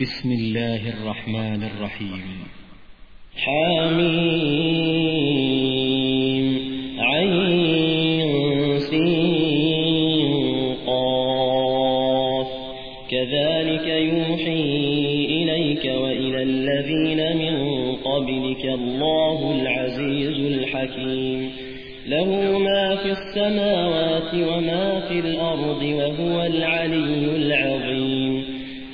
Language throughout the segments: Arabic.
بسم الله الرحمن الرحيم. حميم عين قاف. كذلك يوحي إليك وإلى الذين من قبلك الله العزيز الحكيم. له ما في السماوات وما في الأرض وهو العلي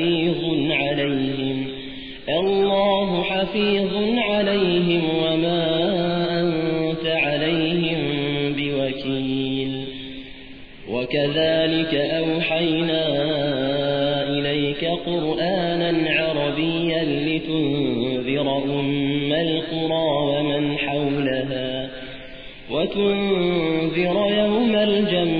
حفيظ عليهم الله حفيظ عليهم وما أنت عليهم بوكيل وكذلك أوحينا إليك قرآنا عربيا لتنذر أم القرى ومن حولها وتنذر يوم الجمع